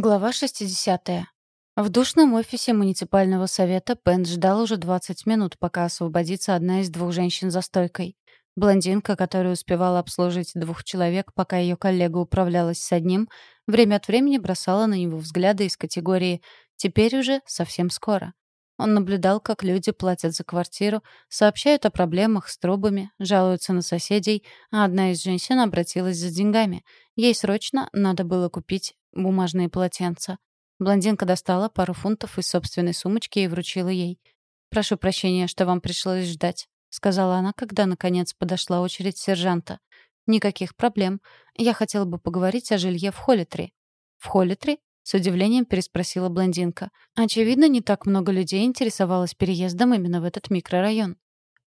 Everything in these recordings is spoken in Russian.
Глава 60. В душном офисе муниципального совета Пен ждал уже 20 минут, пока освободится одна из двух женщин за стойкой. Блондинка, которая успевала обслужить двух человек, пока ее коллега управлялась с одним, время от времени бросала на него взгляды из категории «теперь уже совсем скоро». Он наблюдал, как люди платят за квартиру, сообщают о проблемах с трубами, жалуются на соседей, а одна из женщин обратилась за деньгами. Ей срочно надо было купить бумажные полотенца. Блондинка достала пару фунтов из собственной сумочки и вручила ей. «Прошу прощения, что вам пришлось ждать», — сказала она, когда, наконец, подошла очередь сержанта. «Никаких проблем. Я хотела бы поговорить о жилье в Холлитри». «В Холлитри?» — с удивлением переспросила блондинка. Очевидно, не так много людей интересовалось переездом именно в этот микрорайон.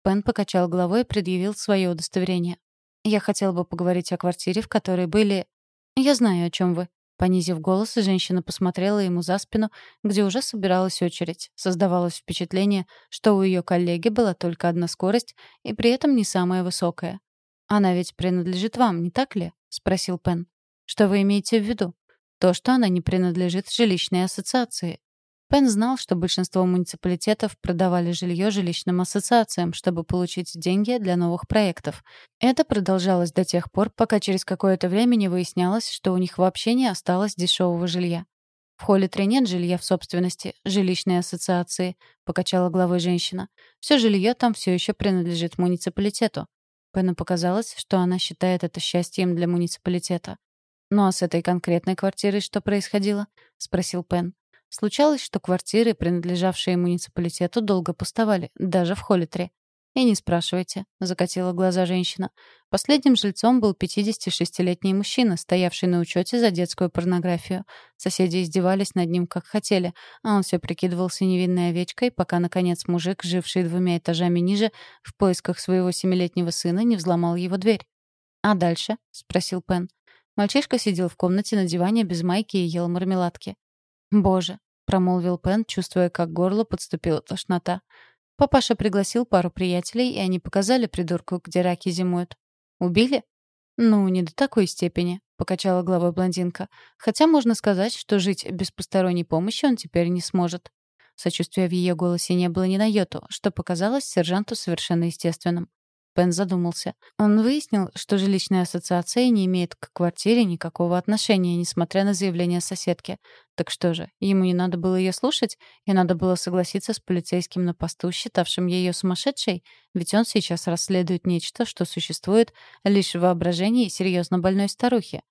Пен покачал головой и предъявил свое удостоверение. «Я хотела бы поговорить о квартире, в которой были...» «Я знаю, о чем вы», Понизив голос, женщина посмотрела ему за спину, где уже собиралась очередь. Создавалось впечатление, что у ее коллеги была только одна скорость и при этом не самая высокая. «Она ведь принадлежит вам, не так ли?» — спросил Пен. «Что вы имеете в виду?» «То, что она не принадлежит жилищной ассоциации. Пен знал, что большинство муниципалитетов продавали жилье жилищным ассоциациям, чтобы получить деньги для новых проектов. Это продолжалось до тех пор, пока через какое-то время не выяснялось, что у них вообще не осталось дешевого жилья. «В Холлитре нет жилья в собственности, жилищной ассоциации», — покачала головой женщина. «Все жилье там все еще принадлежит муниципалитету». Пену показалось, что она считает это счастьем для муниципалитета. «Ну а с этой конкретной квартирой что происходило?» — спросил Пен. Случалось, что квартиры, принадлежавшие муниципалитету, долго пустовали, даже в Холлитре. «И не спрашивайте», — закатила глаза женщина. Последним жильцом был 56-летний мужчина, стоявший на учете за детскую порнографию. Соседи издевались над ним как хотели, а он все прикидывался невинной овечкой, пока, наконец, мужик, живший двумя этажами ниже, в поисках своего семилетнего сына, не взломал его дверь. «А дальше?» — спросил Пен. Мальчишка сидел в комнате на диване без майки и ел мармеладки. «Боже», — промолвил Пен, чувствуя, как горло подступила тошнота. Папаша пригласил пару приятелей, и они показали придурку, где раки зимуют. «Убили?» «Ну, не до такой степени», — покачала головой блондинка. «Хотя можно сказать, что жить без посторонней помощи он теперь не сможет». Сочувствия в ее голосе не было ни на йоту, что показалось сержанту совершенно естественным. Пен задумался. Он выяснил, что жилищная ассоциация не имеет к квартире никакого отношения, несмотря на заявление соседки. Так что же, ему не надо было ее слушать, и надо было согласиться с полицейским на посту, считавшим ее сумасшедшей, ведь он сейчас расследует нечто, что существует лишь в воображении серьезно больной старухи.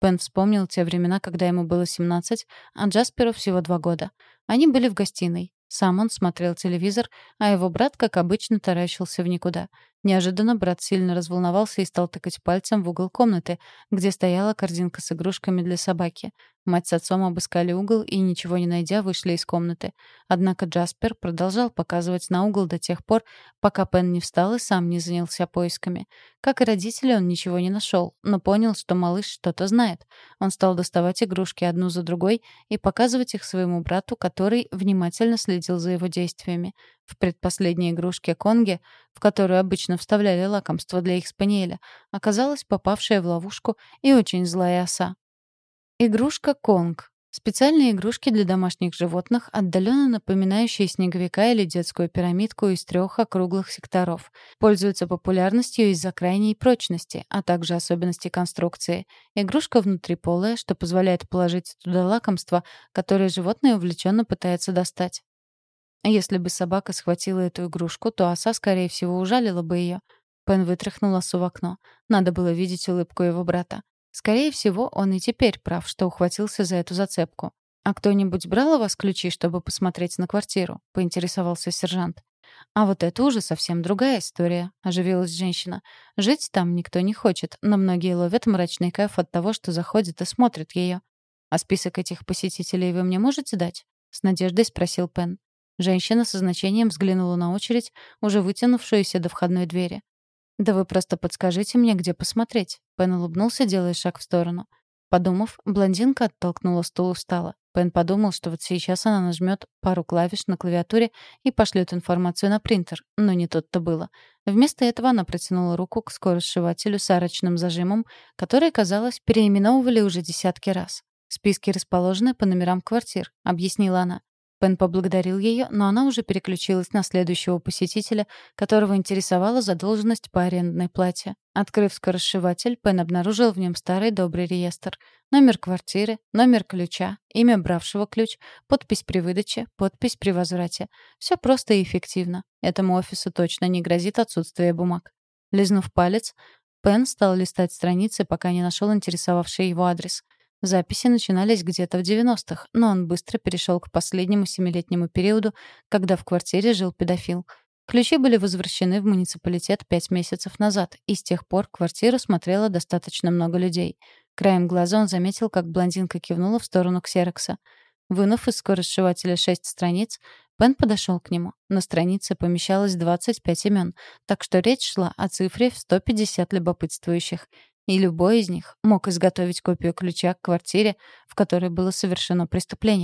Пен вспомнил те времена, когда ему было 17, а Джасперу всего два года. Они были в гостиной. Сам он смотрел телевизор, а его брат, как обычно, таращился в никуда. Неожиданно брат сильно разволновался и стал тыкать пальцем в угол комнаты, где стояла корзинка с игрушками для собаки. Мать с отцом обыскали угол и, ничего не найдя, вышли из комнаты. Однако Джаспер продолжал показывать на угол до тех пор, пока Пен не встал и сам не занялся поисками. Как и родители, он ничего не нашел, но понял, что малыш что-то знает. Он стал доставать игрушки одну за другой и показывать их своему брату, который внимательно следил за его действиями. В предпоследней игрушке Конге, в которую обычно вставляли лакомство для их спаниеля, оказалась попавшая в ловушку и очень злая оса. Игрушка Конг. Специальные игрушки для домашних животных, отдаленно напоминающие снеговика или детскую пирамидку из трех округлых секторов. Пользуются популярностью из-за крайней прочности, а также особенностей конструкции. Игрушка внутриполая, что позволяет положить туда лакомство, которое животное увлеченно пытается достать. Если бы собака схватила эту игрушку, то оса, скорее всего, ужалила бы ее. Пен вытряхнул осу в окно. Надо было видеть улыбку его брата. Скорее всего, он и теперь прав, что ухватился за эту зацепку. «А кто-нибудь брал у вас ключи, чтобы посмотреть на квартиру?» — поинтересовался сержант. «А вот это уже совсем другая история», — оживилась женщина. «Жить там никто не хочет, но многие ловят мрачный кайф от того, что заходят и смотрят ее. А список этих посетителей вы мне можете дать?» — с надеждой спросил Пен. Женщина со значением взглянула на очередь, уже вытянувшуюся до входной двери. «Да вы просто подскажите мне, где посмотреть». Пен улыбнулся, делая шаг в сторону. Подумав, блондинка оттолкнула стул и встала. Пен подумал, что вот сейчас она нажмет пару клавиш на клавиатуре и пошлет информацию на принтер, но не тут-то было. Вместо этого она протянула руку к скоросшивателю с арочным зажимом, который, казалось, переименовывали уже десятки раз. «Списки расположены по номерам квартир», — объяснила она. Пен поблагодарил ее, но она уже переключилась на следующего посетителя, которого интересовала задолженность по арендной плате. Открыв скоросшиватель, Пен обнаружил в нем старый добрый реестр. Номер квартиры, номер ключа, имя бравшего ключ, подпись при выдаче, подпись при возврате. Все просто и эффективно. Этому офису точно не грозит отсутствие бумаг. Лизнув палец, Пен стал листать страницы, пока не нашел интересовавший его адрес — Записи начинались где-то в 90-х, но он быстро перешел к последнему семилетнему периоду, когда в квартире жил педофил. Ключи были возвращены в муниципалитет пять месяцев назад, и с тех пор квартиру смотрело достаточно много людей. Краем глаза он заметил, как блондинка кивнула в сторону ксерокса. Вынув из скоросшивателя шесть страниц, Пен подошел к нему. На странице помещалось 25 имен, так что речь шла о цифре в 150 любопытствующих и любой из них мог изготовить копию ключа к квартире, в которой было совершено преступление.